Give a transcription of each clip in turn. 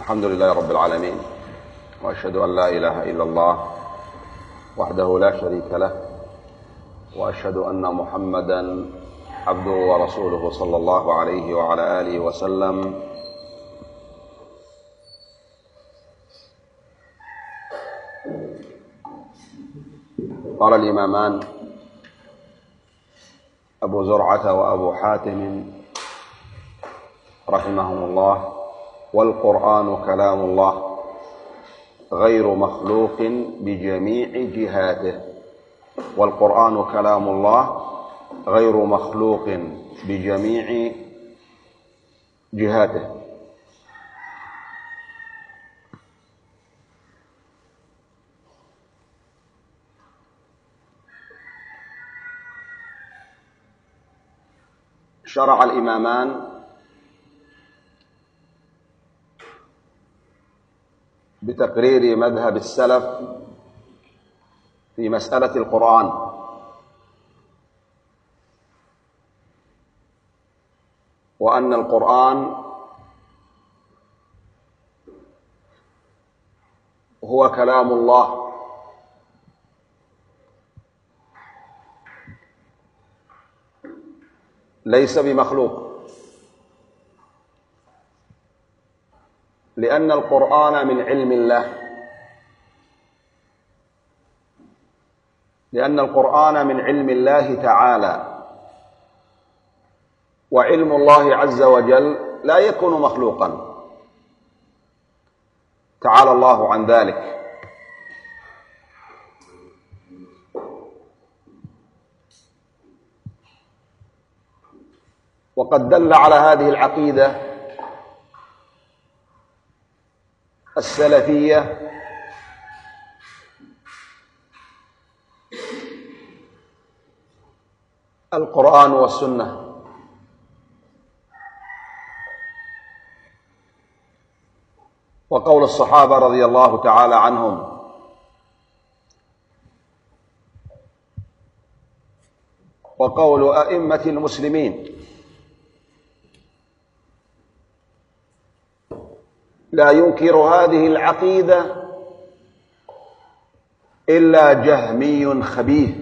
الحمد لله رب العالمين وأشهد أن لا إله إلا الله وحده لا شريك له وأشهد أن محمدا عبده ورسوله صلى الله عليه وعلى آله وسلم. قال الإمامان أبو زرعة وأبو حاتم رحمهم الله. والقرآن كلام الله غير مخلوق بجميع جهاته والقرآن كلام الله غير مخلوق بجميع جهاته شرع الإمامان بتقرير مذهب السلف في مسألة القرآن. وأن القرآن هو كلام الله. ليس بمخلوق. لأن القرآن من علم الله. لأن القرآن من علم الله تعالى. وعلم الله عز وجل لا يكون مخلوقا. تعالى الله عن ذلك. وقد دل على هذه العقيدة السلفية القرآن والسنة. وقول الصحابة رضي الله تعالى عنهم وقول أئمة المسلمين لا ينكر هذه العقيدة إلا جهمي خبيث.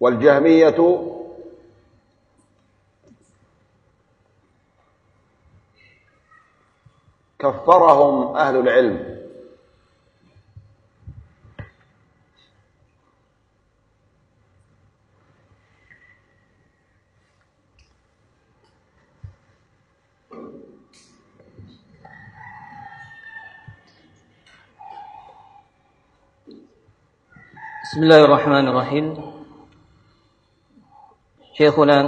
والجهمية كفرهم أهل العلم. بسم الله الرحمن الرحيم شيخنا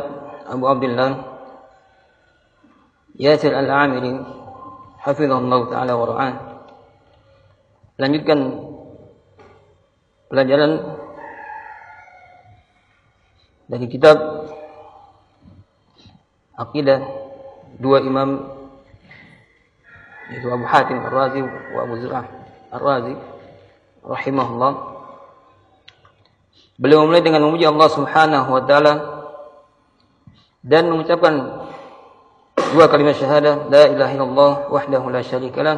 أبو عبد الله ياسر العامري حفظه الله تعالى ورعاه lanjutkan pelajaran dari kitab Aqidah dua imam yaitu Abu Hatim Ar-Razi wa Abu Zur'ah Ar-Razi rahimahullah Beliau memulai dengan memuji Allah Subhanahu wa taala dan mengucapkan dua kalimat syahadah la ilaha illallah wahdahu la syarikalah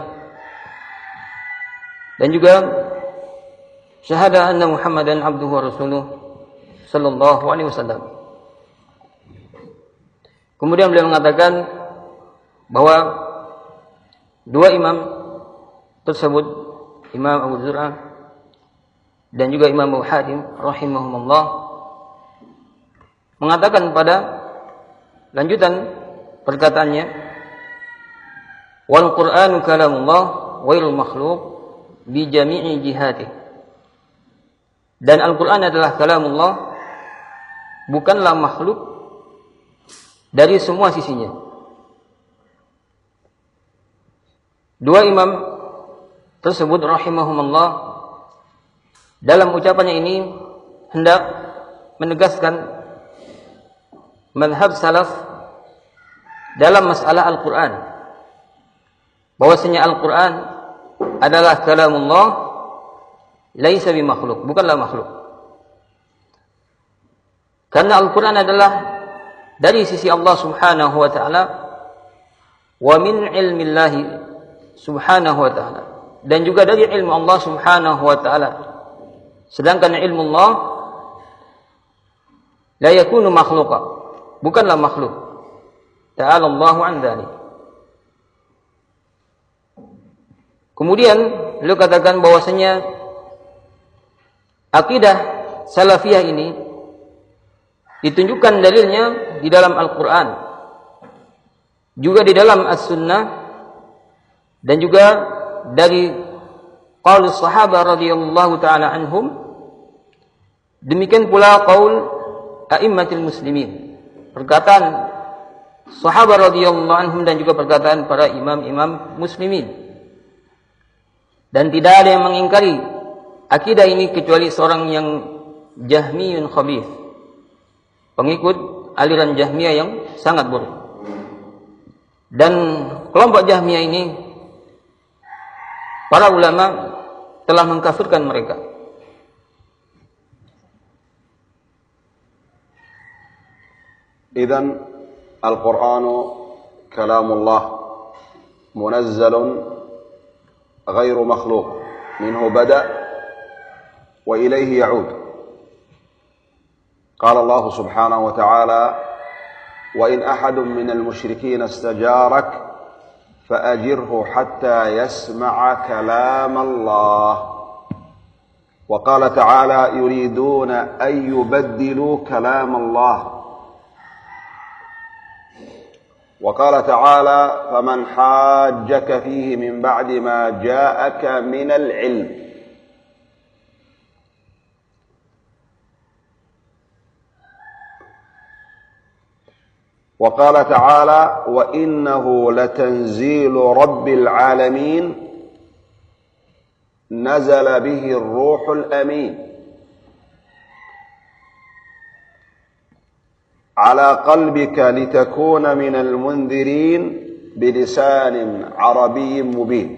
dan juga syahadah anna Muhammadan abduhu wa rasuluh sallallahu alaihi wasallam. Kemudian beliau mengatakan bahwa dua imam tersebut Imam Abu Zur'ah dan juga Imam Abu Hatim rahimahumullah mengatakan pada lanjutan perkataannya wal Qur'anu kalamullah wairul makhluk bi jami'i jihati dan Al-Qur'an adalah kalamullah bukanlah makhluk dari semua sisinya. Dua imam tersebut rahimahumullah dalam ucapannya ini hendak menegaskan madhab salaf dalam masalah Al-Quran. Bahwasanya Al-Quran adalah kalamullah laisa makhluk, bukanlah makhluk. Karena Al-Quran adalah dari sisi Allah Subhanahu wa taala wa min ilmillah Subhanahu wa taala dan juga dari ilmu Allah Subhanahu wa taala sedangkan ilmu Allah la yakunu makhluqa. Bukanlah makhluk. Ta'ala Allahu an dzalik Kemudian beliau katakan bahwasanya akidah salafiyah ini ditunjukkan dalilnya di dalam Al-Qur'an juga di dalam As-Sunnah dan juga dari qaul sahabat radhiyallahu taala anhum demikian pula qaul a'immatil muslimin perkataan sahabat radhiyallahu anhum dan juga perkataan para imam-imam muslimin dan tidak ada yang mengingkari akidah ini kecuali seorang yang jahmiyun khabith. Pengikut aliran jahmiyah yang sangat buruk. Dan kelompok jahmiyah ini para ulama telah mengkafirkan mereka. إذن القرآن كلام الله منزل غير مخلوق منه بدأ وإليه يعود قال الله سبحانه وتعالى وإن أحد من المشركين استجارك فأجره حتى يسمع كلام الله. وقال تعالى يريدون أن يبدلوا كلام الله. وقال تعالى فمن حاجك فيه من بعد ما جاءك من العلم. وقال تعالى وإنه لتنزيل رب العالمين نزل به الروح الأمين. على قلبك لتكون من المنذرين بلسان عربي مبين.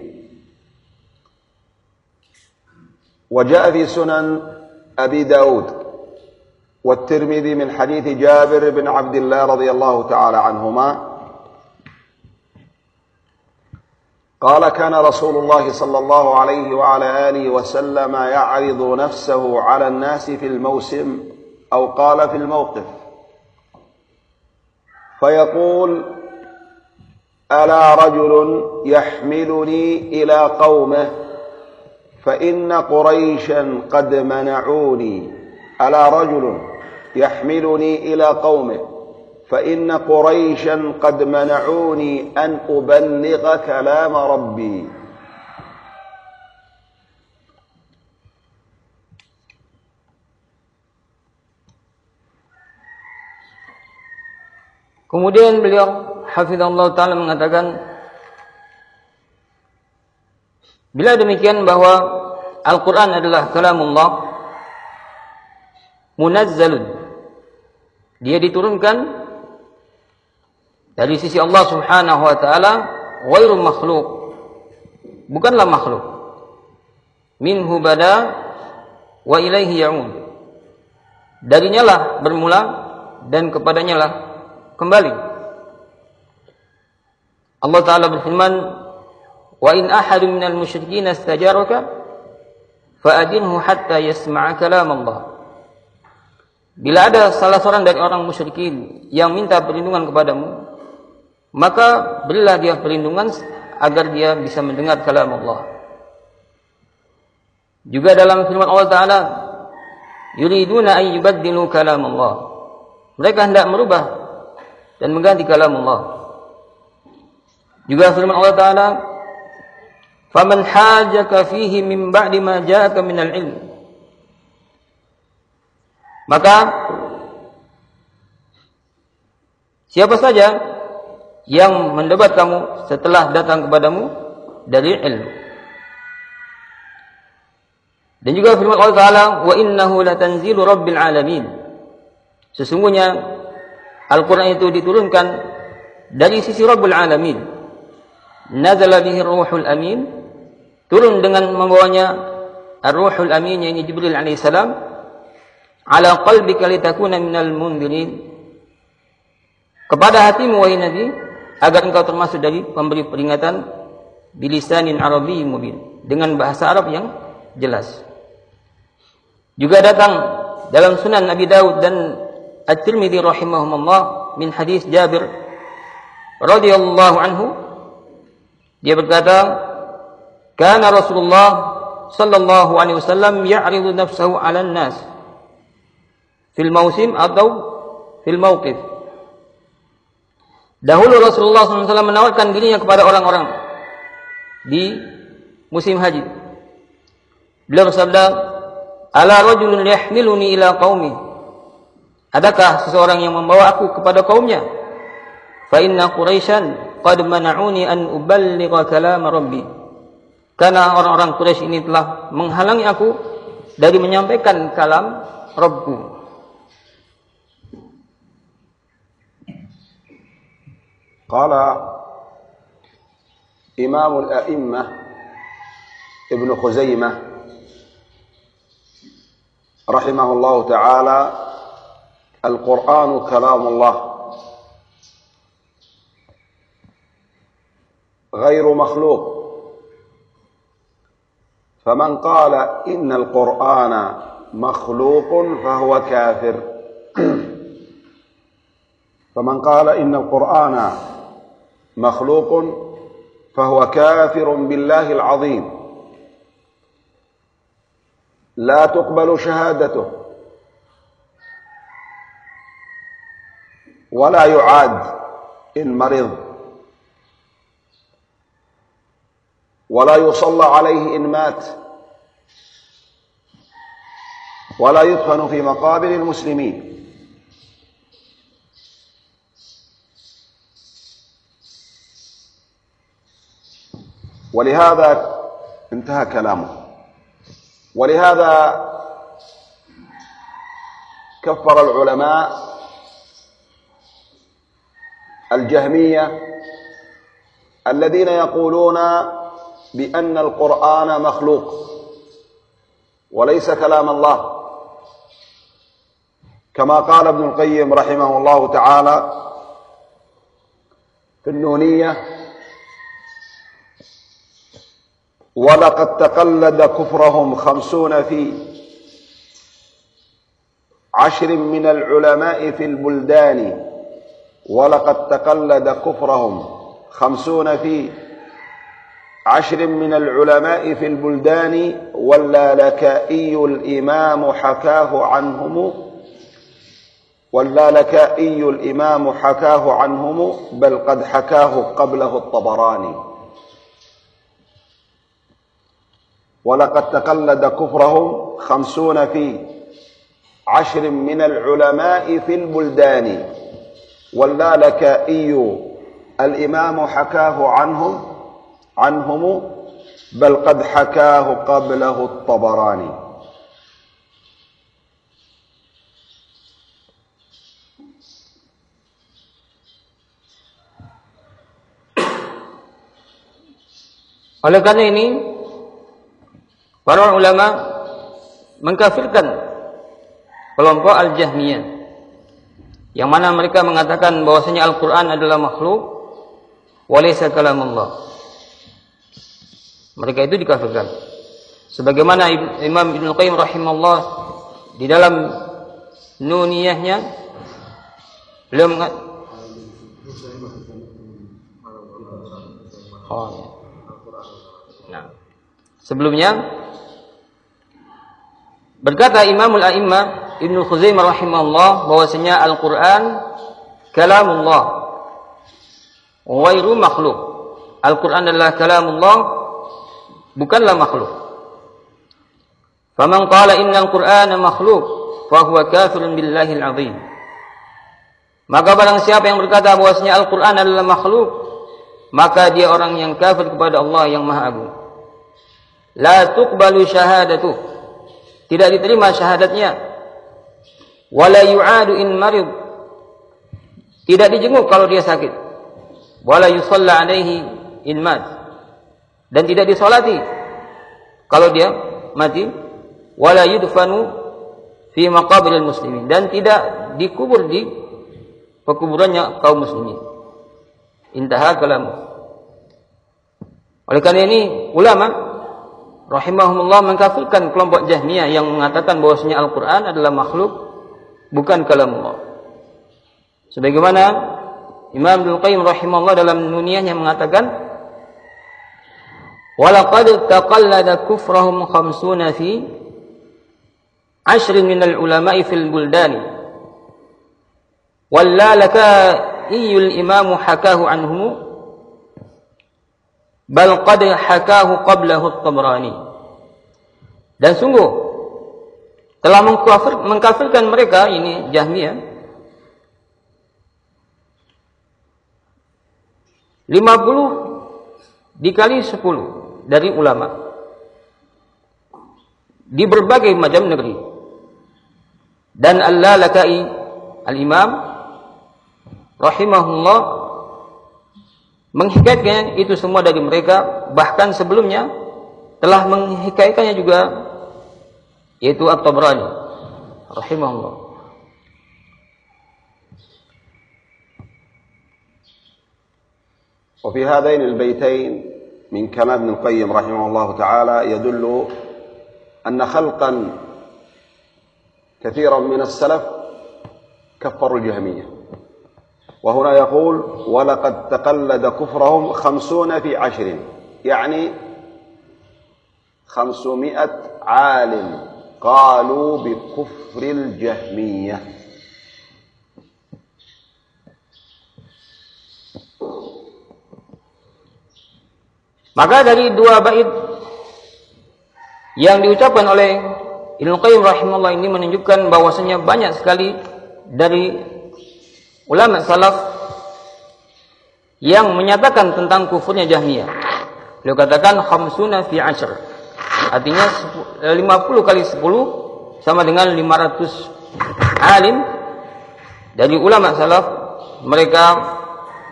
وجاء في سنن أبي داود والترمذي من حديث جابر بن عبد الله رضي الله تعالى عنهما قال كان رسول الله صلى الله عليه وعلى آله وسلم يعرض نفسه على الناس في الموسم أو قال في الموقف. فيقول ألا رجل يحملني إلى قومه فإن قريشا قد منعوني. ألا رجل يحملني إلى قومه فإن قريشا قد منعوني أن أبلغ كلام ربي Kemudian beliau hafizallahu taala mengatakan bila demikian bahwa Al-Qur'an adalah kalamullah munazzalun dia diturunkan dari sisi Allah Subhanahu wa taala ghairu makhluk bukanlah makhluk minhu bada wa ilaihi ya'ud darinya lah bermula dan kepadanya lah kembali. Allah Ta'ala berfirman, Wa in ahadun minal musyrikin astajaraka, fa'adinhu hatta yasma'a kalam Allah. Bila ada salah seorang dari orang musyrikin yang minta perlindungan kepadamu, maka berilah dia perlindungan agar dia bisa mendengar kalam Allah. Juga dalam firman Allah Ta'ala, yuriduna an yubaddilu kalam Allah. Mereka hendak merubah dan mengganti kalam Allah. Juga firman Allah Taala, "Faman hajaka fihi min ba'di ma ja'aka minal ilm." Maka siapa saja yang mendebat kamu setelah datang kepadamu dari ilmu. Dan juga firman Allah Taala, "Wa innahu latanzilu rabbil alamin." Sesungguhnya Al-Quran itu diturunkan dari sisi Rabbul Alamin. Nazala bihi ruhul amin. Turun dengan membawanya Ar-Ruhul Amin yang Jibril alaihissalam ala qalbika litakuna minal mundirin. Kepada hatimu wahai Nabi agar engkau termasuk dari pemberi peringatan bilisanin Arabi mubin. Dengan bahasa Arab yang jelas. Juga datang dalam Sunan Nabi Daud dan At-Tirmidzi rahimahumullah min hadis Jabir radhiyallahu anhu. Dia berkata kana Rasulullah sallallahu alaihi wasallam ya'ridu nafsahu 'ala nas fil mausim atau fil mauqif Dahulu Rasulullah SAW menawarkan dirinya kepada orang-orang di musim haji. Beliau bersabda, "Ala rajulun yahmiluni ila qaumi?" Adakah seseorang yang membawa aku kepada kaumnya? Fa inna Quraisyan qad mana'uni an uballigha kalam Rabbi. Karena orang-orang Quraisy ini telah menghalangi aku dari menyampaikan kalam Rabbku. قال إمام الأئمة ابن خزيمة رحمه الله تعالى القرآن كلام الله غير مخلوق فمن قال إن القرآن مخلوق فهو كافر فمن قال إن القرآن مخلوق فهو كافر بالله العظيم. لا تقبل شهادته. ولا يعاد إن مرض. ولا يصلى عليه إن مات. ولا يدفن في مقابر المسلمين. ولهذا انتهى كلامه. ولهذا كفر العلماء الجهمية الذين يقولون بأن القرآن مخلوق وليس كلام الله. كما قال ابن القيم رحمه الله تعالى في النونية ولقد تقلد كفرهم خمسون في عشر من العلماء في البلدان. ولقد تقلد كفرهم خمسون في عشر من العلماء في البلدان. واللالكائي الإمام حكاه عنهم. واللالكائي الإمام حكاه عنهم بل قد حكاه قبله الطبراني. ولقد تقلد كفرهم خمسون في عشر من العلماء في البلدان. واللالكائي الإمام حكاه عنهم عنهم بل قد حكاه قبله الطبراني. Oleh karena ini Para ulama mengkafirkan kelompok Al-Jahmiyah yang mana mereka mengatakan bahwasanya Al-Qur'an adalah makhluk walaysa kalamullah. Mereka itu dikafirkan. Sebagaimana Imam Ibnu Qayyim rahimahullah di dalam nuniyahnya beliau Oh, ya. Nah, sebelumnya Berkata Imamul A'immah Ibnu Khuzaimah rahimahullah bahwasanya Al-Qur'an kalamullah ghairu makhluk. Al-Qur'an adalah kalamullah bukanlah makhluk. Faman qala innal Qur'ana makhluk fa huwa kafirun billahi al-'azim. Maka barang siapa yang berkata bahwasanya Al-Qur'an adalah makhluk, maka dia orang yang kafir kepada Allah yang Maha Agung. La tuqbalu syahadatuh tidak diterima syahadatnya. Wala yu'adu in marid. Tidak dijenguk kalau dia sakit. Wala yusalla alaihi in mat. Dan tidak disolati kalau dia mati. Wala yudfanu fi maqabiril muslimin. Dan tidak dikubur di pekuburannya kaum muslimin. Intaha kalam. Oleh karena ini ulama rahimahumullah mengkafirkan kelompok Jahmiyah yang mengatakan bahwasanya Al-Qur'an adalah makhluk bukan kalam Allah. Sebagaimana Imam Ibnu Qayyim rahimahullah dalam nuniyahnya mengatakan Walaqad taqallada kufrahum khamsuna fi ashrin minal ulama'i fil buldani Wallalakaiyul imamu hakahu anhu bal qad hakahu qablahu at-Tabrani. Dan sungguh telah mengkafir, mengkafirkan mereka ini Jahmiyah 50 dikali 10 dari ulama di berbagai macam negeri. Dan Al-Lalakai Al-Imam rahimahullah menghikayatkan itu semua dari mereka bahkan sebelumnya telah menghikayatkannya juga yaitu At-Tabrani rahimahullah وفي هذين البيتين من كلام ابن القيم رحمه الله تعالى يدل أن خلقا كثيرا من السلف كفروا الجهمية وهنا يقول ولقد تقلد كفرهم خمسون في عشر يعني خمسمائة عالم قالوا بكفر الجهمية Maka dari dua bait yang diucapkan oleh Ibnu Qayyim rahimahullah ini menunjukkan bahwasanya banyak sekali dari ulama salaf yang menyatakan tentang kufurnya Jahmiyah. Beliau katakan khamsuna fi ashr. Artinya 50 eh, kali 10 sama dengan 500 alim dari ulama salaf mereka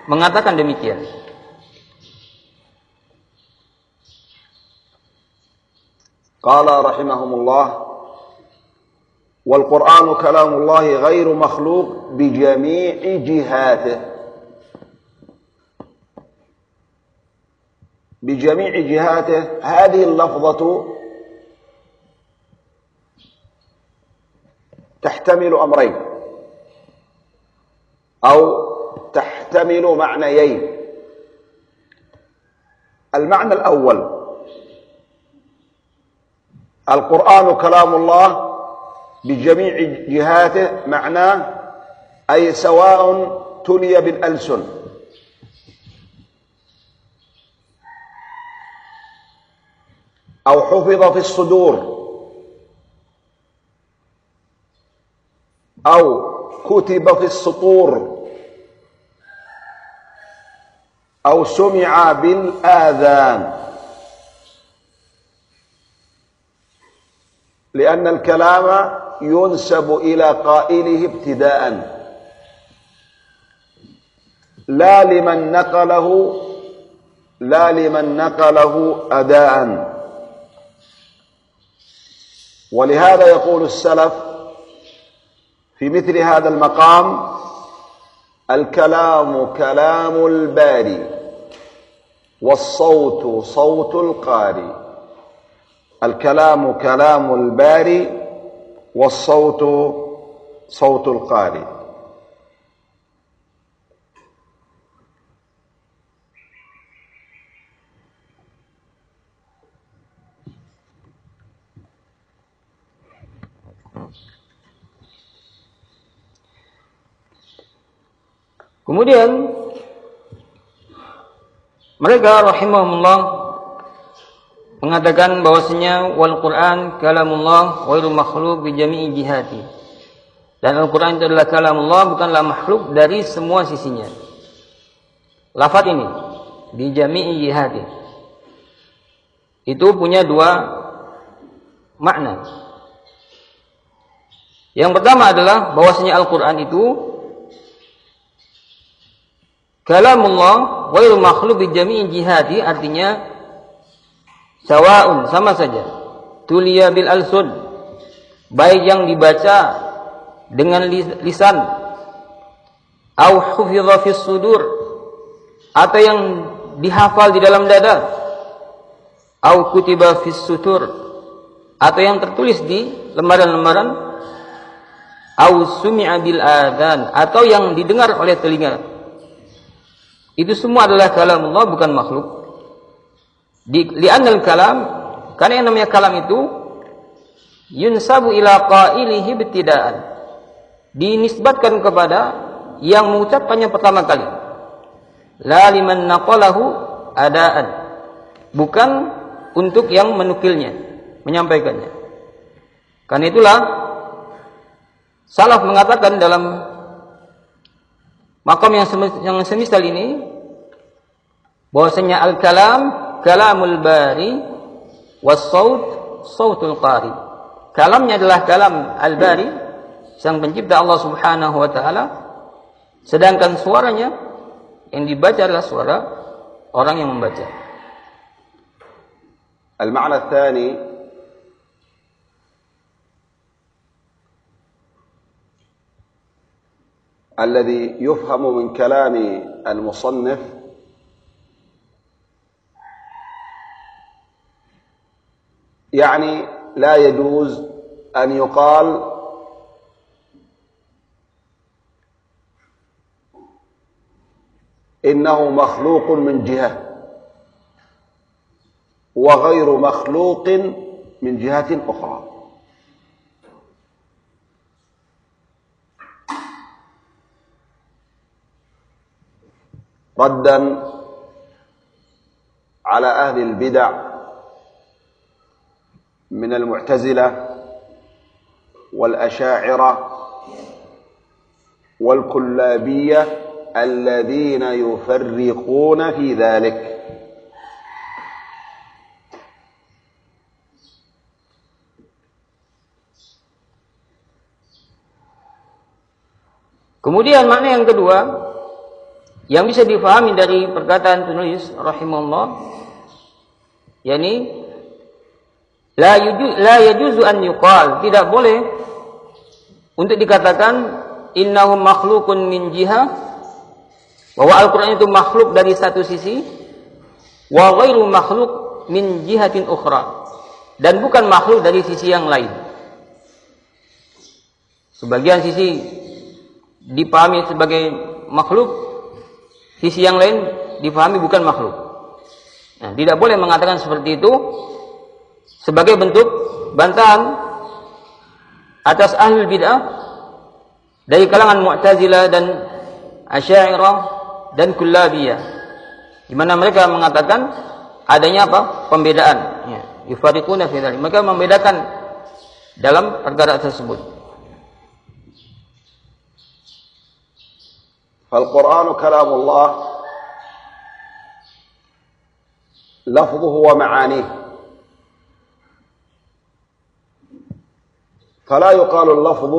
mengatakan demikian. Qala rahimahumullah والقرآن كلام الله غير مخلوق بجميع جهاته. بجميع جهاته. هذه اللفظة تحتمل أمرين. أو تحتمل معنيين. المعنى الأول. القرآن كلام الله بجميع جهاته معناه أي سواء تلي بالألسن. أو حفظ في الصدور. أو كتب في السطور. أو سمع بالآذان. لأن الكلام ينسب إلى قائله ابتداء. لا لمن نقله لا لمن نقله أداء. ولهذا يقول السلف في مثل هذا المقام الكلام كلام الباري والصوت صوت القاري. الكلام كلام الباري wasautu sautul qari Kemudian mereka rahimahullah mengatakan bahwasanya wal Quran kalamullah ghairu makhluk bi jami'i jihati. Dan Al-Quran itu adalah kalamullah bukanlah makhluk dari semua sisinya. Lafat ini di jami'i jihati. Itu punya dua makna. Yang pertama adalah bahwasanya Al-Quran itu kalamullah ghairu makhluk bi jami'i jihati artinya Sawaun sama saja. Tulia bil alsun. Baik yang dibaca dengan lisan. Au hufidha fis sudur. Atau yang dihafal di dalam dada. Au kutiba fis sutur. Atau yang tertulis di lembaran-lembaran. Au sumi'a bil adhan. Atau yang didengar oleh telinga. Itu semua adalah kalam Allah bukan makhluk di li'annal kalam karena yang namanya kalam itu yunsabu ila qailihi bitidaan dinisbatkan kepada yang mengucapkannya pertama kali. La liman naqalahu adaan. Bukan untuk yang menukilnya menyampaikannya. Karena itulah salaf mengatakan dalam makam yang semisal ini bahwasanya al-kalam kalamul bari was saut sautul qari kalamnya adalah kalam al-bari sang pencipta Allah Subhanahu wa taala sedangkan suaranya yang dibaca adalah suara orang yang membaca. المعنى الثاني الذي يفهم من كلام المصنف يعني لا يجوز أن يقال إنه مخلوق من جهة وغير مخلوق من جهة أخرى. ردا على أهل البدع من المعتزلة والأشاعرة والكلابية الذين يفرقون في ذلك Kemudian makna yang kedua yang bisa difahami dari perkataan penulis rahimahullah yakni la yuju, la yajuzu an yuqal. Tidak boleh untuk dikatakan innahu makhluqun min jihah bahwa Al-Quran itu makhluk dari satu sisi wa ghairu makhluk min jihatin ukhra. Dan bukan makhluk dari sisi yang lain. Sebagian sisi dipahami sebagai makhluk sisi yang lain dipahami bukan makhluk. Nah, tidak boleh mengatakan seperti itu sebagai bentuk bantahan atas ahlul bid'ah dari kalangan Mu'tazilah dan Asy'ariyah dan kullabiyah di mana mereka mengatakan adanya apa pembedaan ya yufariquna fi mereka membedakan dalam perkara tersebut فالقرآن كلام الله لفظه ومعانيه فلا يقال اللفظ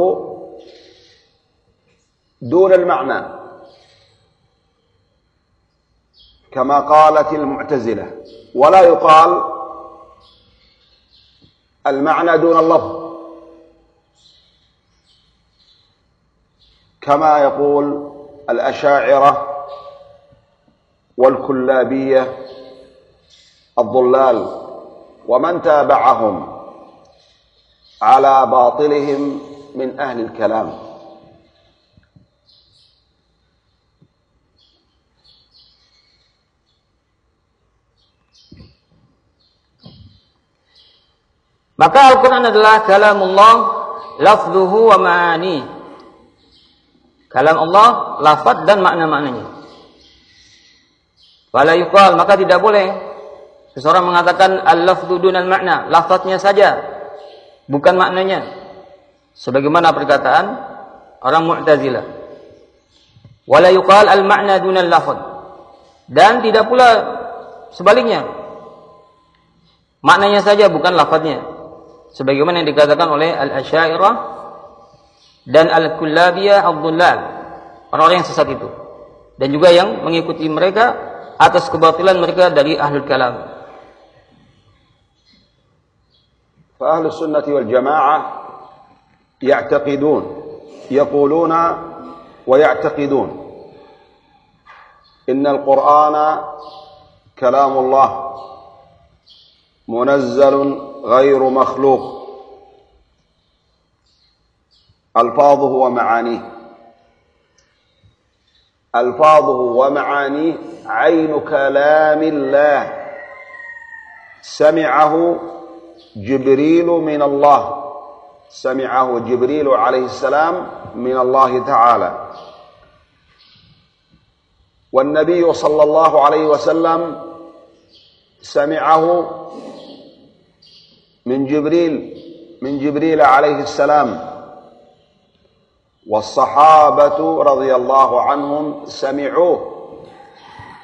دون المعنى كما قالت المعتزلة ولا يقال المعنى دون اللفظ كما يقول الأشاعرة والكلابية الضلال ومن تابعهم. على باطلهم من أهل الكلام Maka Al-Quran adalah kalamullah lafzuhu wa ma'ani. Kalam Allah, lafad dan makna-maknanya. Wala yuqal, maka tidak boleh seseorang mengatakan al-lafzu dunal makna, lafadznya saja, bukan maknanya. Sebagaimana perkataan orang Mu'tazilah. Wala yuqal al-makna dunal lafad. Dan tidak pula sebaliknya. Maknanya saja bukan lafadznya sebagaimana yang dikatakan oleh Al-Asy'ariyah dan Al-Kullabiyah Abdullah orang-orang yang sesat itu dan juga yang mengikuti mereka atas kebatilan mereka dari ahlul kalam فأهل السنة والجماعة يعتقدون يقولون ويعتقدون إن القرآن كلام الله منزل غير مخلوق. ألفاظه ومعانيه. ألفاظه ومعانيه عين كلام الله. سمعه جبريل من الله. سمعه جبريل عليه السلام من الله تعالى. والنبي صلى الله عليه وسلم سمعه من جبريل من جبريل عليه السلام. والصحابة رضي الله عنهم سمعوه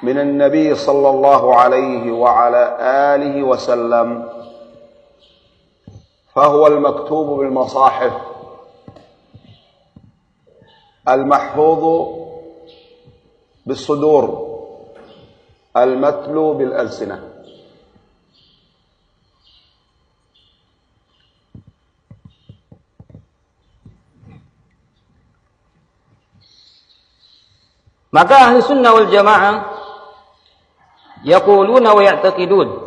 من النبي صلى الله عليه وعلى آله وسلم. فهو المكتوب بالمصاحف. المحفوظ بالصدور. المتلو بالألسنة. Maka ahli sunnah wal jamaah yaquluna wa ya'taqidun.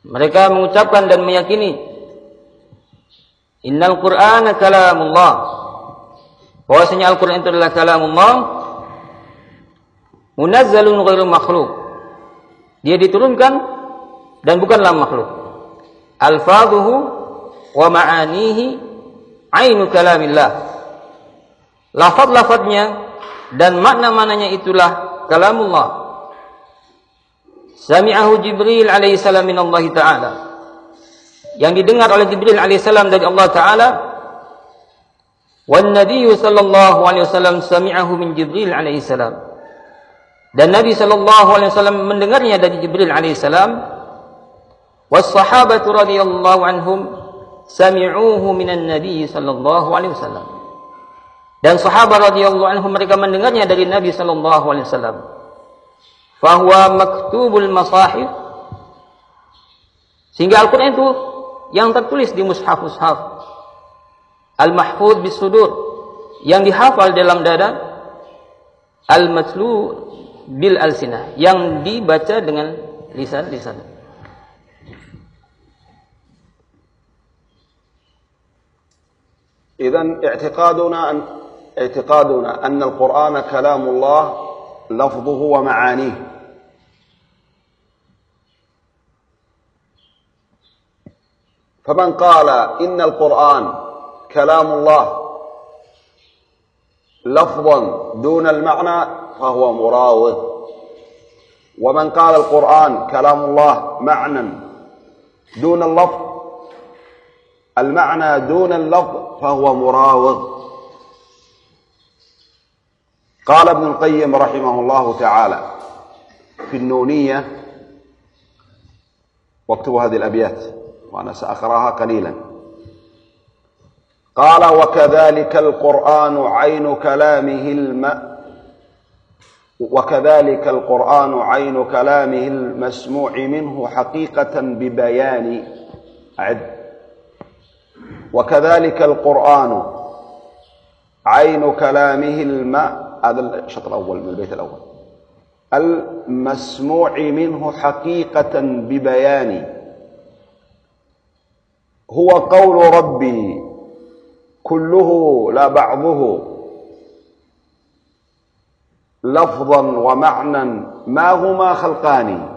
Mereka mengucapkan dan meyakini Innal Qur'ana kalamullah. Bahwasanya Al-Qur'an itu adalah kalamullah munazzalun ghairu makhluk. Dia diturunkan dan bukanlah makhluk. Alfaduhu wa ma'anihi ainu kalamillah. Lafaz-lafaznya dan makna-maknanya itulah kalamullah. Sami'ahu Jibril alaihi salam min Allah taala. Yang didengar oleh Jibril alaihi salam dari Allah taala. Wan Nabi sallallahu alaihi wasallam sami'ahu min Jibril alaihi salam. Dan Nabi sallallahu alaihi wasallam mendengarnya dari Jibril alaihi salam. Was sahabatu radhiyallahu anhum sami'uhu minan Nabi sallallahu alaihi wasallam. Dan sahabat radhiyallahu anhum mereka mendengarnya dari Nabi sallallahu alaihi wasallam Fahuwa maktubul masahif. Sehingga Al-Qur'an itu yang tertulis di mushaf-mushaf. Al-mahfuz bis sudur yang dihafal dalam dada. Al-matlu bil alsinah yang dibaca dengan lisan-lisan. إذا اعتقادنا أن اعتقادنا أن القرآن كلام الله لفظه ومعانيه فمن قال إن القرآن كلام الله لفظا دون المعنى فهو مراوغ. ومن قال القرآن كلام الله معنى دون اللفظ المعنى دون اللفظ فهو مراوغ. قال ابن القيم رحمه الله تعالى في النونية واكتبوا هذه الأبيات. وأنا سأقرأها قليلا. قال وكذلك القرآن عين كلامه الم وكذلك القرآن عين كلامه المسموع منه حقيقة ببيان عد وكذلك القرآن عين كلامه الماء هذا الشطر الأول من البيت الأول. المسموع منه حقيقة ببيان هو قول ربي كله لا بعضه. لفظا ومعنى ما هما خلقان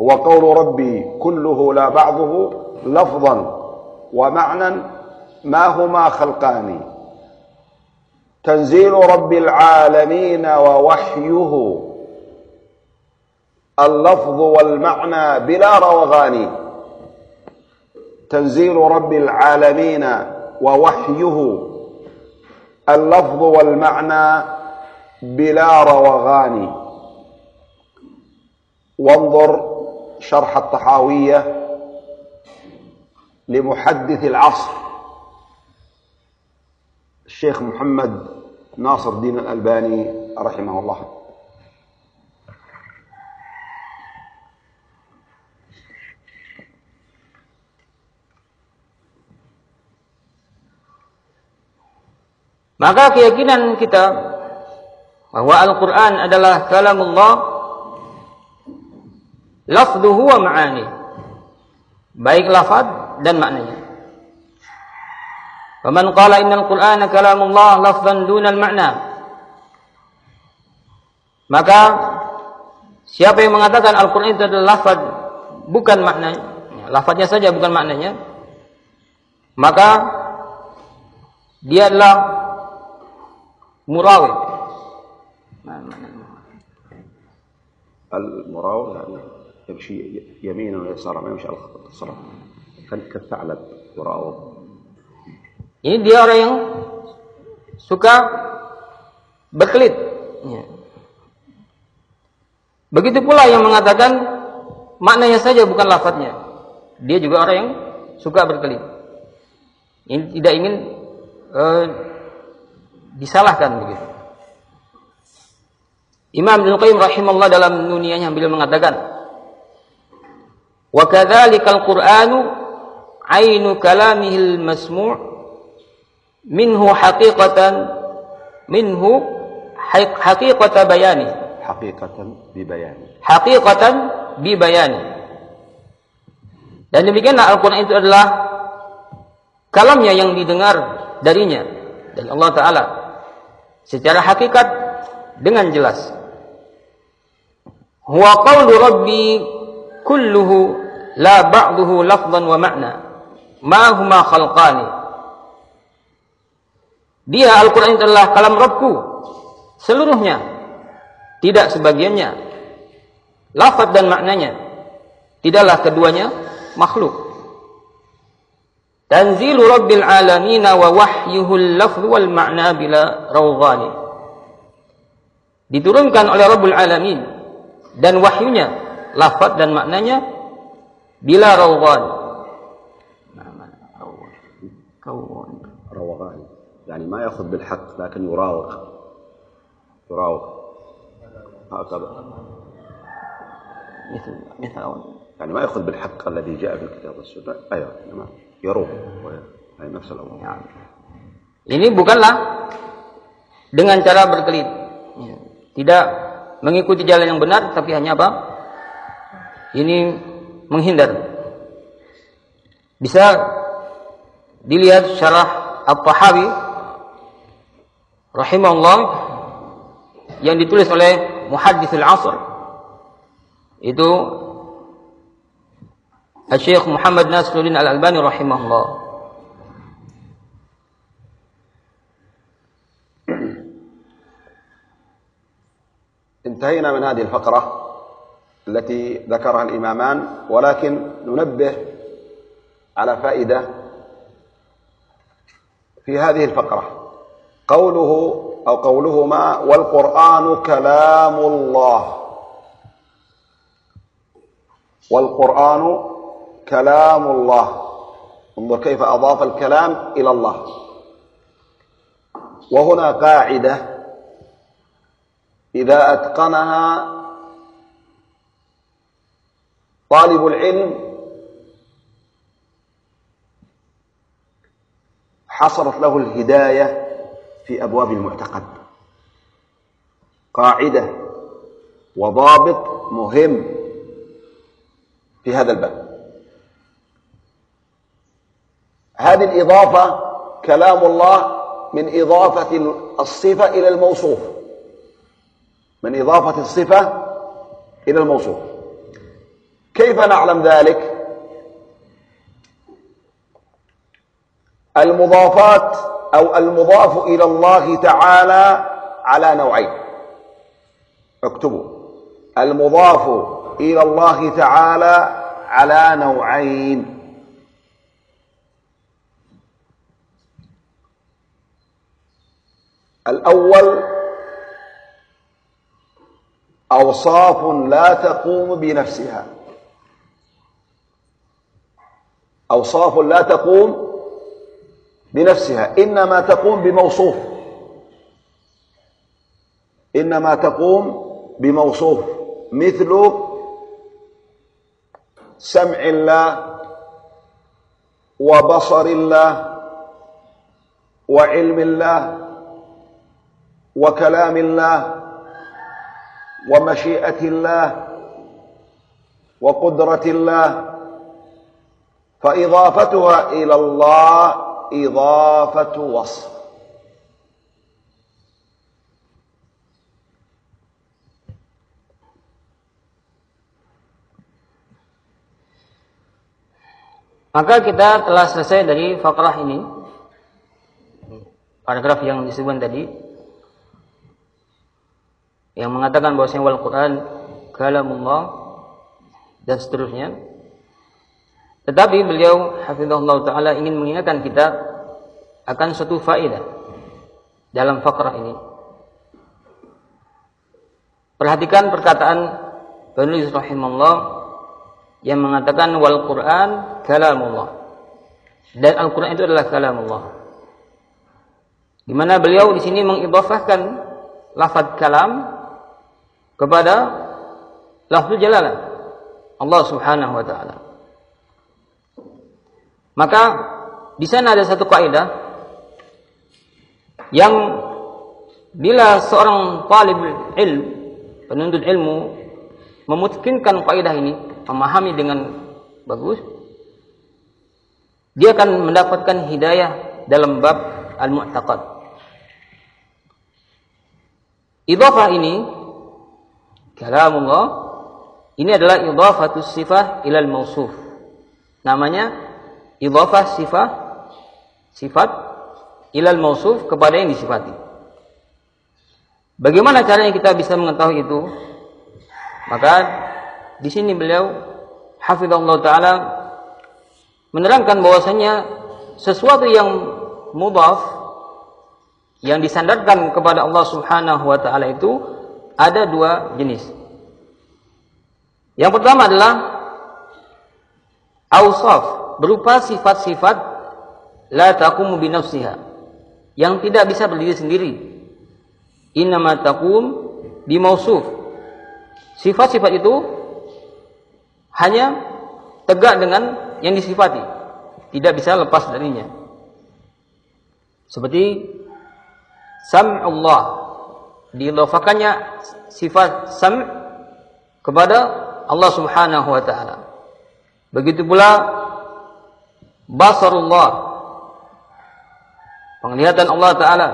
هو قول ربي كله لا بعضه. لفظا ومعنى ما هما خلقان تنزيل رب العالمين ووحيه. اللفظ والمعنى بلا روغان تنزيل رب العالمين ووحيه اللفظ والمعنى بلا روغان وانظر شرح الطحاوية لمحدث العصر الشيخ محمد ناصر الدين الألباني رحمه الله. Maka keyakinan kita bahwa Al-Quran adalah kalamullah lafduhu wa ma'ani. Baik lafad dan maknanya. Faman qala innal Qur'ana kalamullah lafzan dunal ma'na. Maka siapa yang mengatakan Al-Qur'an itu adalah lafaz bukan maknanya lafaznya saja bukan maknanya maka dia adalah murawid المراوغ يعني يمشي يمينا ويسارا ما يمشي على الخط الصراط كالثعلب يراوغ Ini dia orang yang suka berkelit. Ya. Begitu pula yang mengatakan maknanya saja bukan lafadznya. Dia juga orang yang suka berkelit. Ini tidak ingin uh, disalahkan begitu. Imam Ibnu Qayyim rahimahullah dalam nuniyahnya beliau mengatakan, "Wa kadzalikal Qur'anu ainu kalamihil masmu' minhu haqiqatan minhu haqiqata bayani. Haqiqatan bi bayani. Haqiqatan bi bayani. Dan demikianlah Al-Quran itu adalah kalamnya yang didengar darinya dari Allah Ta'ala secara hakikat dengan jelas huwa qawlu rabbi kulluhu la ba'duhu lafzan wa ma'na ma huma khalqani dia Al-Quran itu adalah kalam Rabbku. Seluruhnya. Tidak sebagiannya. Lafaz dan maknanya. Tidaklah keduanya makhluk. Rabbil Alamin wa wahyuhul lafz wal ma'na bila rawghani. Diturunkan oleh Rabbul Alamin dan wahyunya, lafaz dan maknanya bila rawghan. Rawghan. يعني ما يأخذ بالحق لكن يراوغ يراوغ هكذا مثل مثل يعني ما يأخذ بالحق الذي جاء في الكتاب والسنة أيوه Ini bukanlah dengan cara berkelit. Ya. Tidak mengikuti jalan yang benar tapi hanya apa? Ini menghindar. Bisa dilihat syarah At-Tahawi rahimahullah yang ditulis oleh Muhaddithul Asr. Itu Syekh Muhammad Nasruddin Al-Albani rahimahullah انتهينا من هذه الفقرة التي ذكرها الإمامان ولكن ننبه على فائدة في هذه الفقرة. قوله أو قولهما والقرآن كلام الله. والقرآن كلام الله. انظر كيف أضاف الكلام إلى الله. وهنا قاعدة إذا أتقنها طالب العلم حصلت له الهداية في أبواب المعتقد. قاعدة وضابط مهم في هذا الباب. هذه الإضافة كلام الله من إضافة الصفة إلى الموصوف. من إضافة الصفة إلى الموصوف. كيف نعلم ذلك؟ المضافات أو المضاف إلى الله تعالى على نوعين. اكتبوا. المضاف إلى الله تعالى على نوعين. الأول أوصاف لا تقوم بنفسها. أوصاف لا تقوم بنفسها. إنما تقوم بموصوف. إنما تقوم بموصوف. مثل سمع الله وبصر الله وعلم الله وكلام الله ومشيئة الله وقدرة الله فإضافتها إلى الله إضافة وصف Maka kita telah selesai dari fakrah ini. Paragraf yang disebutkan tadi. Yang mengatakan bahwasanya wal Quran kalamullah dan seterusnya. Tetapi beliau hafizahullah taala ingin mengingatkan kita akan suatu faedah dalam fakrah ini. Perhatikan perkataan penulis rahimahullah yang mengatakan wal Quran kalamullah. Dan Al-Quran itu adalah kalamullah. Di mana beliau di sini mengidhafahkan lafaz kalam kepada lafzul jalalah Allah Subhanahu wa taala. Maka di sana ada satu kaidah yang bila seorang talib ilm, penuntut ilmu memungkinkan kaidah ini, memahami dengan bagus, dia akan mendapatkan hidayah dalam bab al-mu'taqad. Idhafah ini kalamullah ini adalah idhafatus sifah ilal mausuf. Namanya idhafah sifah sifat ilal mausuf kepada yang disifati. Bagaimana caranya kita bisa mengetahui itu? Maka di sini beliau hafizallahu taala menerangkan bahwasanya sesuatu yang mudhaf yang disandarkan kepada Allah Subhanahu wa taala itu ada dua jenis. Yang pertama adalah ausaf berupa sifat-sifat la taqumu bi yang tidak bisa berdiri sendiri. Innama taqum bi mausuf Sifat-sifat itu hanya tegak dengan yang disifati, tidak bisa lepas darinya. Seperti sam'ullah dilofakannya sifat sam kepada Allah Subhanahu wa taala. Begitu pula basarullah penglihatan Allah taala,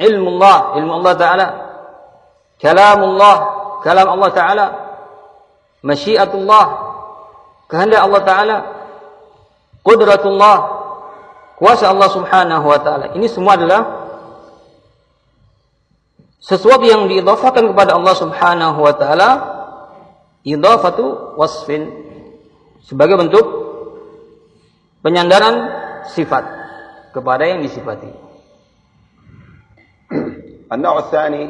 ilmu Allah, ilmu Allah taala, kalamullah kalam Allah Ta'ala, masyiatullah, kehendak Allah Ta'ala, kudratullah, kuasa Allah Subhanahu wa Ta'ala. Ini semua adalah sesuatu yang diidhafakan kepada Allah Subhanahu wa Ta'ala, idhafatu wasfin, sebagai bentuk penyandaran sifat kepada yang disifati. النوع الثاني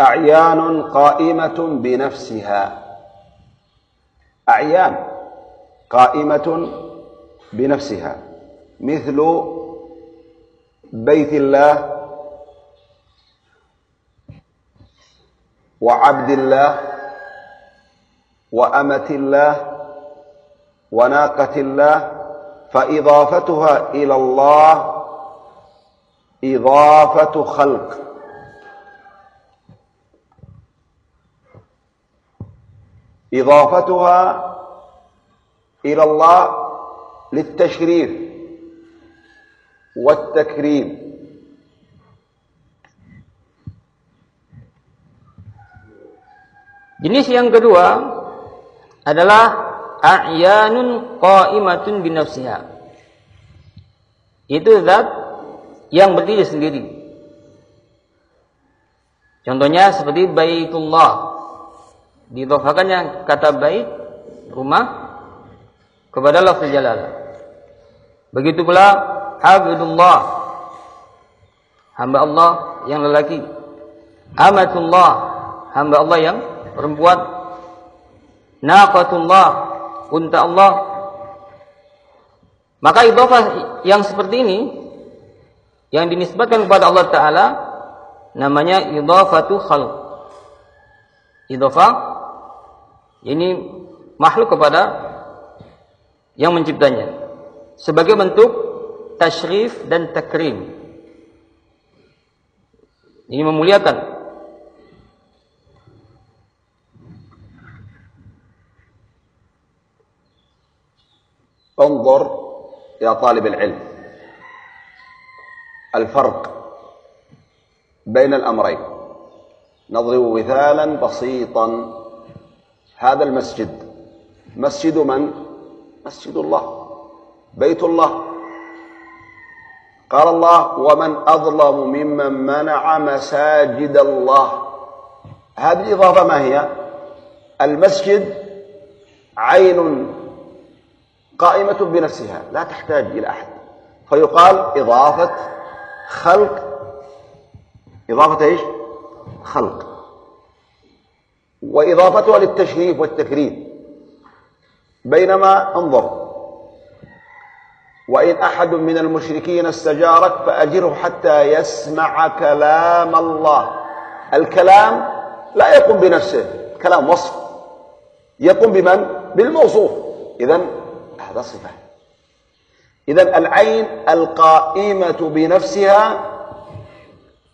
أعيان قائمة بنفسها أعيان قائمة بنفسها مثل بيت الله وعبد الله وأمة الله وناقة الله فإضافتها إلى الله إضافة خلق. إضافتها إلى الله للتشريف. والتكريم Jenis yang kedua adalah a'yanun qa'imatun binafsiha. Itu zat yang berdiri sendiri. Contohnya seperti Baitullah Didofakannya kata bait rumah kepada lafaz jalal. Begitu pula Abdullah hamba Allah yang lelaki. Amatullah hamba Allah yang perempuan. Naqatullah unta Allah. Maka idhofah yang seperti ini yang dinisbatkan kepada Allah taala namanya idhafatu khalq. Idhofah ini makhluk kepada yang menciptanya sebagai bentuk tasyrif dan takrim. Ini memuliakan. انظر يا طالب العلم. الفرق بين الأمرين. نضرب مثالا بسيطا. هذا المسجد. مسجد من؟ مسجد الله. بيت الله. قال الله ومن أظلم ممن منع مساجد الله. هذه الإضافة ما هي؟ المسجد عين قائمة بنفسها لا تحتاج إلى أحد. فيقال إضافة خلق. إضافة إيش؟ خلق. وإضافتها للتشريف والتكريم. بينما انظر وإن أحد من المشركين استجارك فأجره حتى يسمع كلام الله. الكلام لا يقوم بنفسه كلام وصف. يقوم بمن؟ بالموصوف. إذا هذا صفة. إذا العين القائمة بنفسها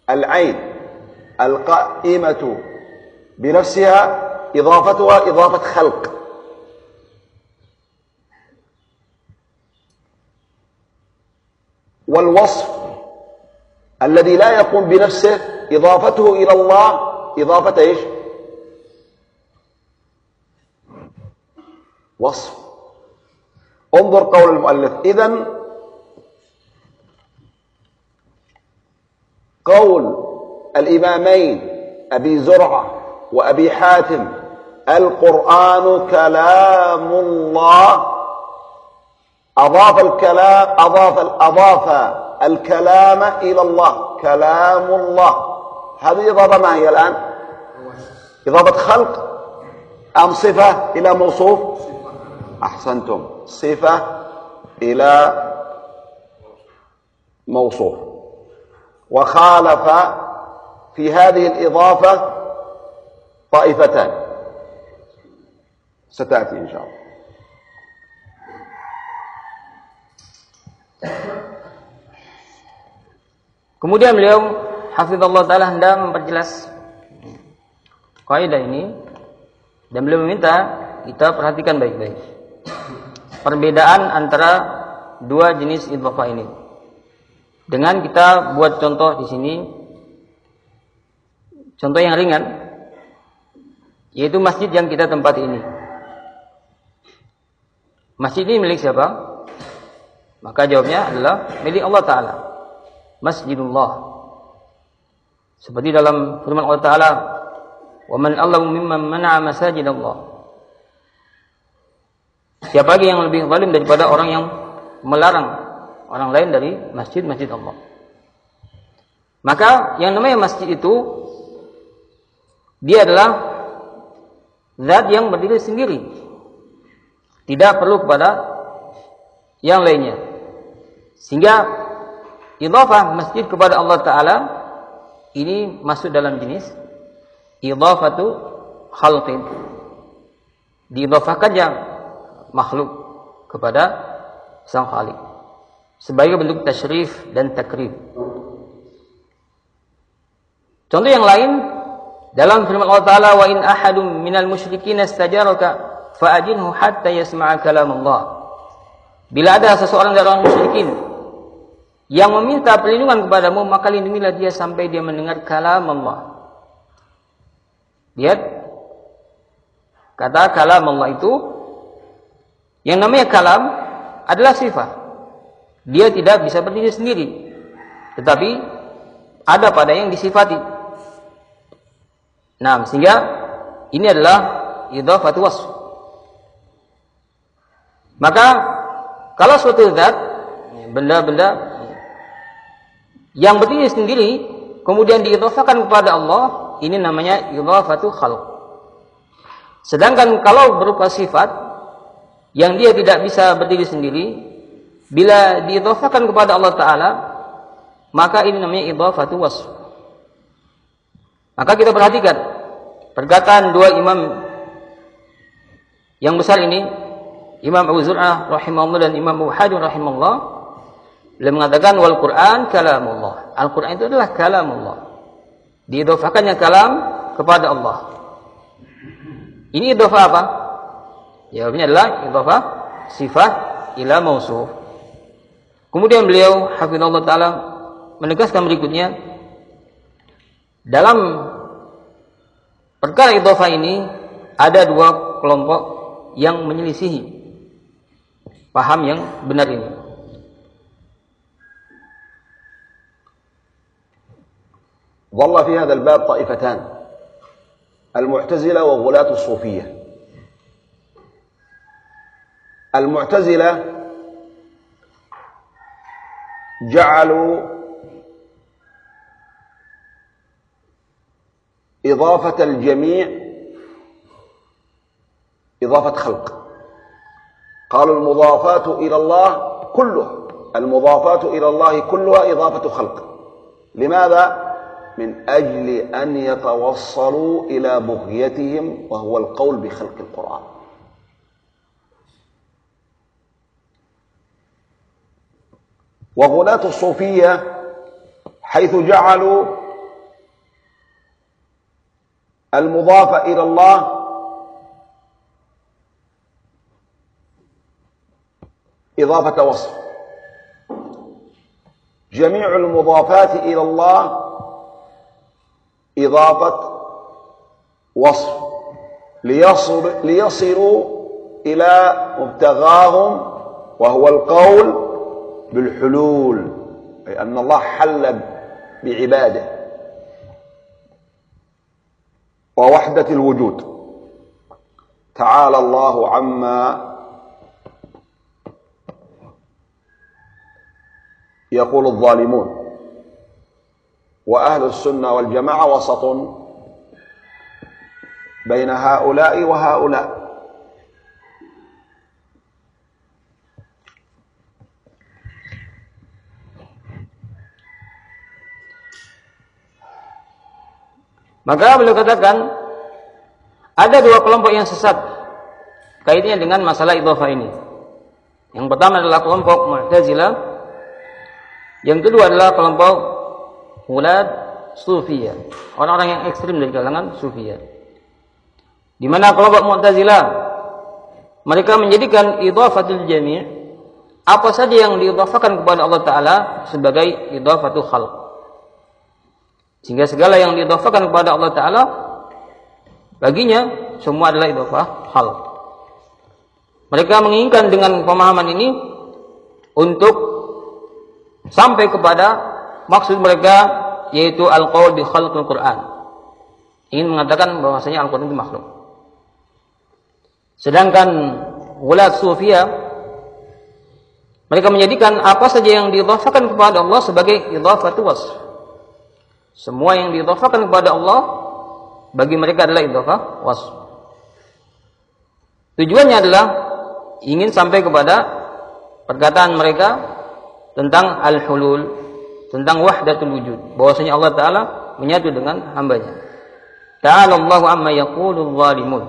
العين القائمة بنفسها إضافتها إضافة خلق. والوصف الذي لا يقوم بنفسه إضافته إلى الله إضافة إيش؟ وصف. انظر قول المؤلف. إذا قول الإمامين أبي زرعة وأبي حاتم القرآن كلام الله أضاف الكلام أضاف أضاف الكلام إلى الله. كلام الله. هذه إضافة ما هي الآن؟ إضافة خلق. أم صفة إلى موصوف؟ أحسنتم. صفة إلى موصوف. وخالف في هذه الإضافة طائفتان. ستأتي إن شاء الله. Kemudian beliau hafizallahu taala hendak memperjelas kaidah ini dan beliau meminta kita perhatikan baik-baik. Perbedaan antara dua jenis idhofah ini. Dengan kita buat contoh di sini contoh yang ringan yaitu masjid yang kita tempat ini. Masjid ini milik siapa? Maka jawabnya adalah milik Allah Ta'ala masjidullah. Seperti dalam firman Allah Ta'ala, وَمَنْ أَلَّهُ مِمَّنْ مَنَعَ مَسَاجِدَ اللَّهِ Siapa lagi yang lebih zalim daripada orang yang melarang orang lain dari masjid-masjid Allah. Maka yang namanya masjid itu dia adalah zat yang berdiri sendiri. Tidak perlu kepada yang lainnya. Sehingga idhafah masjid kepada Allah Ta'ala ini masuk dalam jenis idhafatu khalqin. Diidhafahkan yang makhluk kepada sang khalik sebagai bentuk tasyrif dan takrib. Contoh yang lain dalam firman Allah Ta'ala wa in ahadum minal musyrikin istajaraka fa'ajinhu hatta yasma'a kalam Allah bila ada seseorang dari orang musyrikin yang meminta perlindungan kepadamu maka lindungilah dia sampai dia mendengar kalam Allah. Lihat kata kalam Allah itu yang namanya kalam adalah sifat. Dia tidak bisa berdiri sendiri. Tetapi ada pada yang disifati. Nah, sehingga ini adalah idhafatu wasf. Maka kalau suatu zat benda-benda yang berdiri sendiri kemudian diidhafakan kepada Allah ini namanya idhafatu khalq. Sedangkan kalau berupa sifat yang dia tidak bisa berdiri sendiri bila diidhafakan kepada Allah taala maka ini namanya idhafatu wasf. Maka kita perhatikan perkataan dua imam yang besar ini Imam Abu Zur'ah rahimahullah dan Imam Abu Hadim rahimahullah Beliau mengatakan wal Quran kalamullah. Al-Quran itu adalah kalamullah. Diidofakannya kalam kepada Allah. Ini idofa apa? Jawabnya adalah idofa sifat ila mausuf. Kemudian beliau hafizallahu taala menegaskan berikutnya dalam perkara idofa ini ada dua kelompok yang menyelisihi paham yang benar ini. ظل في هذا الباب طائفتان المعتزلة وغلاة الصوفية المعتزلة جعلوا إضافة الجميع إضافة خلق قالوا المضافات إلى الله كلها. المضافات إلى الله كلها إضافة خلق. لماذا؟ من أجل أن يتوصلوا إلى بغيتهم وهو القول بخلق القرآن. وغلاة الصوفية حيث جعلوا المضاف إلى الله إضافة وصف. جميع المضافات إلى الله إضافة وصف. ليصل ليصلوا إلى مبتغاهم وهو القول بالحلول أي أن الله حل بعباده. ووحدة الوجود. تعالى الله عما يقول الظالمون وأهل السنة والجماعة وسط بين هؤلاء وهؤلاء Maka beliau katakan ada dua kelompok yang sesat kaitannya dengan masalah idhofah ini. Yang pertama adalah kelompok Mu'tazilah, yang kedua adalah kelompok Ulad Sufiyah, orang-orang yang ekstrim dari kalangan Sufiyah. Di mana kelompok Mu'tazilah mereka menjadikan idhafatul jami' apa saja yang diidhafakan kepada Allah taala sebagai idhafatul khalq. Sehingga segala yang diidhafakan kepada Allah taala baginya semua adalah idhafah hal. Mereka menginginkan dengan pemahaman ini untuk sampai kepada maksud mereka yaitu al-qaul bi khalqil Quran. Ingin mengatakan bahwasanya Al-Qur'an itu makhluk. Sedangkan ulat sufia mereka menjadikan apa saja yang diidhafakan kepada Allah sebagai idhafatu wasf. Semua yang diidhafakan kepada Allah bagi mereka adalah idhafah wasf. Tujuannya adalah ingin sampai kepada perkataan mereka tentang al-hulul, tentang wahdatul wujud, bahwasanya Allah taala menyatu dengan hambanya. Ta'ala Allahu amma yaqulul zalimun.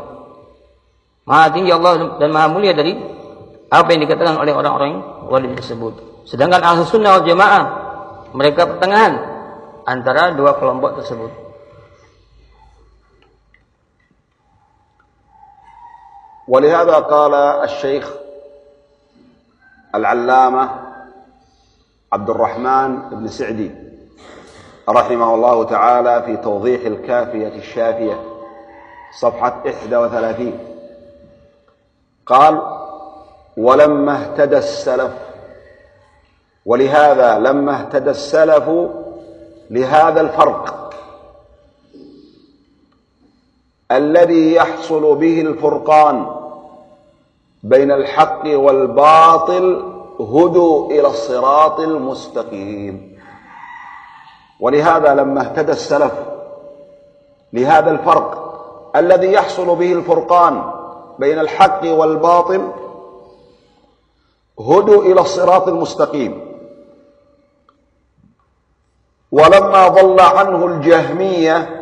Maha tinggi Allah dan maha mulia dari apa yang dikatakan oleh orang-orang zalim tersebut. Sedangkan ahlu sunnah wal jamaah mereka pertengahan antara dua kelompok tersebut. ولهذا قال الشيخ العلامة عبد الرحمن بن سعدي رحمه الله تعالى في توضيح الكافية الشافية صفحة 31 قال ولما اهتدى السلف ولهذا لما اهتدى السلف لهذا الفرق الذي يحصل به الفرقان بين الحق والباطل هدوا إلى الصراط المستقيم. ولهذا لما اهتدى السلف لهذا الفرق الذي يحصل به الفرقان بين الحق والباطل هدوا إلى الصراط المستقيم. ولما ضل عنه الجهمية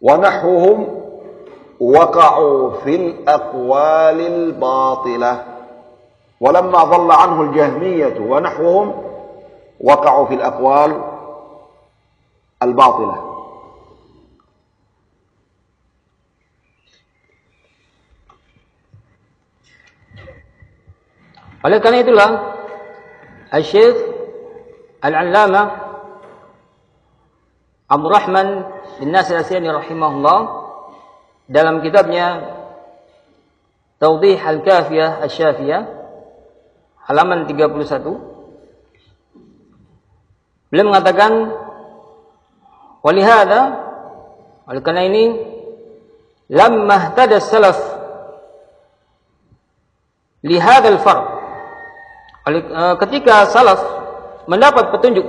ونحوهم وقعوا في الأقوال الباطلة. ولما ضل عنه الجهمية ونحوهم وقعوا في الأقوال الباطلة Oleh karena itulah Al-Syekh Al-Allamah Abdul Rahman bin Nasir Asyani rahimahullah dalam kitabnya Tawdih Al-Kafiyah Al-Syafiyah halaman 31 beliau mengatakan walihada oleh karena ini lamma ihtada salaf lihada al-farq Eh, ketika salaf mendapat petunjuk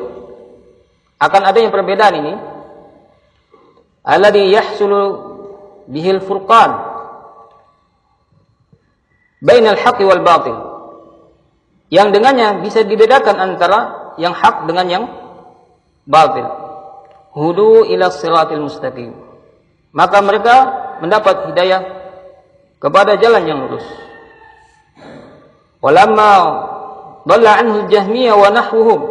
akan adanya perbedaan ini alladhi yahsulu bihil furqan bainal haqqi wal batil yang dengannya bisa dibedakan antara yang hak dengan yang batil hudu ila siratil mustaqim maka mereka mendapat hidayah kepada jalan yang lurus walamma Dalla anhu Jahmiyah wa nahwuhum.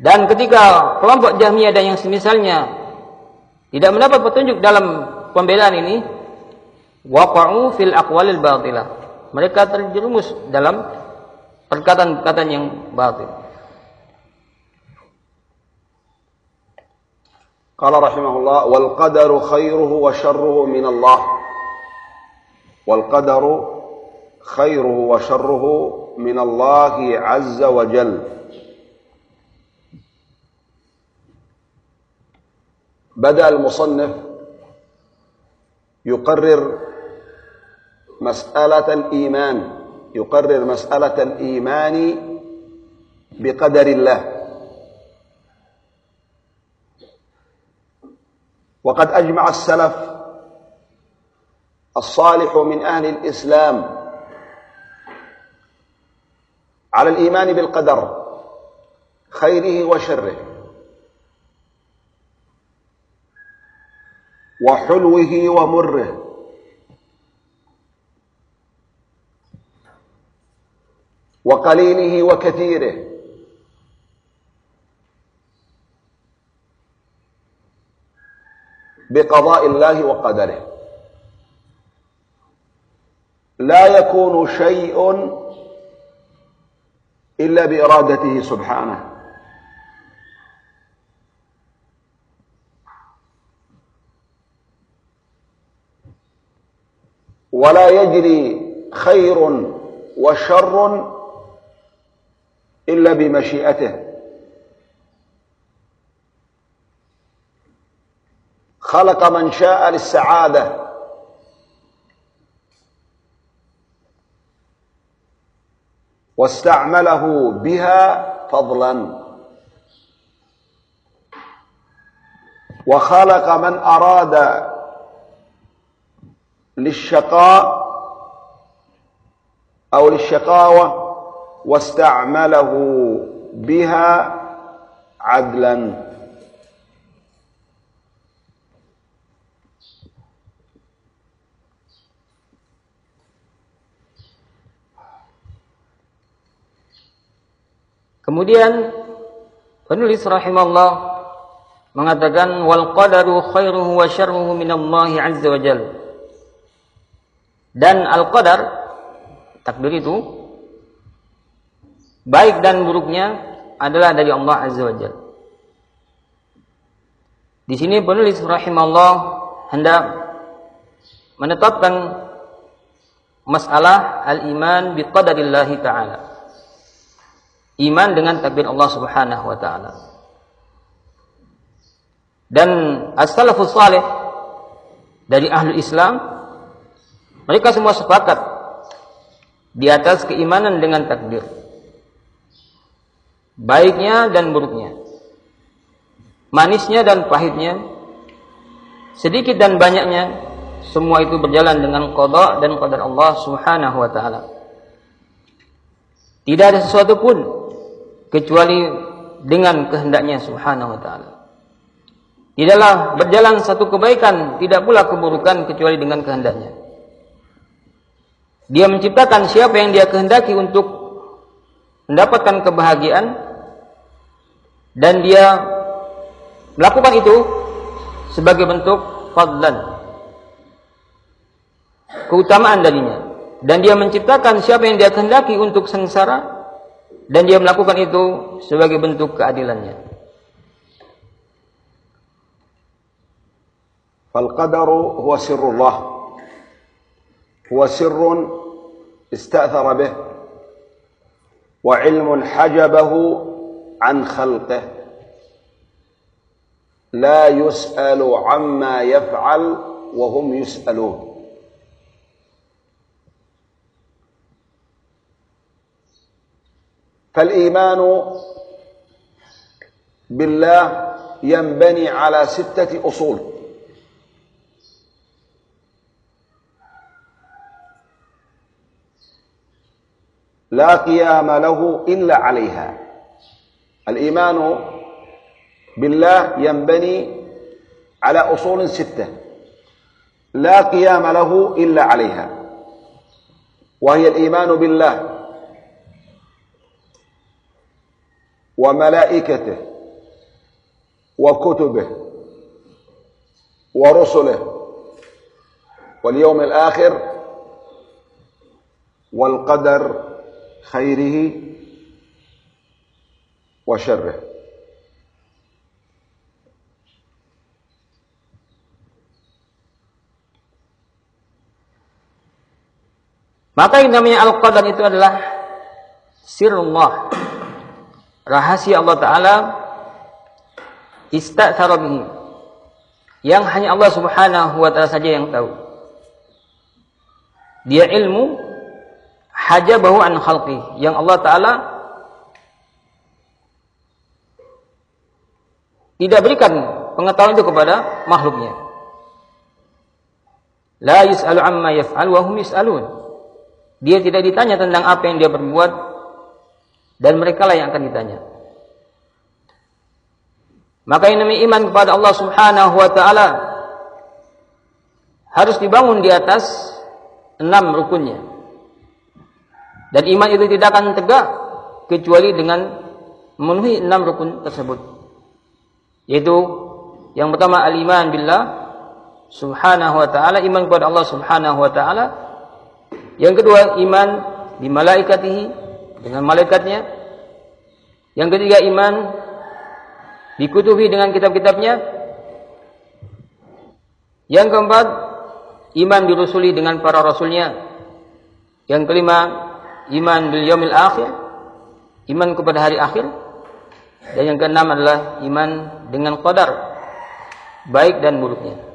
Dan ketika kelompok Jahmiyah dan yang semisalnya tidak mendapat petunjuk dalam pembelaan ini, waqa'u fil aqwalil batilah. Mereka terjerumus dalam perkataan-perkataan yang batil. قال رحمه الله والقدر خيره وشره من الله والقدر خيره وشره من الله عز وجل بدأ المصنف يقرر مسألة الإيمان يقرر مسألة الإيمان بقدر الله. وقد أجمع السلف الصالح من أهل الإسلام على الإيمان بالقدر خيره وشره وحلوه ومره. وقليله وكثيره. بقضاء الله وقدره. لا يكون شيء إلا بإرادته سبحانه. ولا يجري خير وشر إلا بمشيئته. خلق من شاء للسعادة. واستعمله بها فضلا. وخلق من أراد للشقاء أو للشقاوة wasta'malahu بها adlan Kemudian penulis rahimahullah mengatakan wal qadaru khairuhu wa syarruhu minallahi azza wa jalla. Dan al qadar takdir itu baik dan buruknya adalah dari Allah azza wa jal. Di sini penulis rahimahullah hendak menetapkan masalah al-iman bi qadarillahi ta'ala iman dengan takdir Allah Subhanahu wa taala. Dan as-salafus salih dari ahli Islam mereka semua sepakat di atas keimanan dengan takdir. Baiknya dan buruknya. Manisnya dan pahitnya. Sedikit dan banyaknya semua itu berjalan dengan qada dan qadar Allah Subhanahu wa taala. Tidak ada sesuatu pun kecuali dengan kehendaknya subhanahu wa ta'ala. Tidaklah berjalan satu kebaikan, tidak pula keburukan kecuali dengan kehendaknya. Dia menciptakan siapa yang dia kehendaki untuk mendapatkan kebahagiaan dan dia melakukan itu sebagai bentuk fadlan keutamaan darinya dan dia menciptakan siapa yang dia kehendaki untuk sengsara dan dia melakukan itu sebagai bentuk keadilannya. فالقدر هو سر الله هو سر استأثر به وعلم حجبه عن خلقه. لا يسأل عما يفعل وهم يسألون. فالإيمان بالله ينبني على ستة أصول. لا قيام له إلا عليها. الإيمان بالله ينبني على أصول ستة. لا قيام له إلا عليها. وهي الإيمان بالله وملائكته وكتبه ورسله واليوم الآخر والقدر خيره wa. Maka yang namanya Al-Qadar itu adalah sirullah. Rahasia Allah Ta'ala ista'thara bihi. Yang hanya Allah Subhanahu wa taala saja yang tahu. Dia ilmu hajabahu an khalqi yang Allah Ta'ala tidak berikan pengetahuan itu kepada makhluknya. La yus'alu amma yaf'al wa hum yus'alun. Dia tidak ditanya tentang apa yang dia perbuat dan mereka lah yang akan ditanya. Maka yang namanya iman kepada Allah Subhanahu wa taala harus dibangun di atas enam rukunnya. Dan iman itu tidak akan tegak kecuali dengan memenuhi enam rukun tersebut. Yaitu yang pertama al-iman billah subhanahu wa ta'ala, iman kepada Allah subhanahu wa ta'ala. Yang kedua iman di malaikatihi, dengan malaikatnya. Yang ketiga iman dikutubi dengan kitab-kitabnya. Yang keempat iman dirusuli dengan para rasulnya. Yang kelima iman bil yaumil akhir, iman kepada hari akhir. Dan yang keenam adalah iman dengan qadar baik dan buruknya.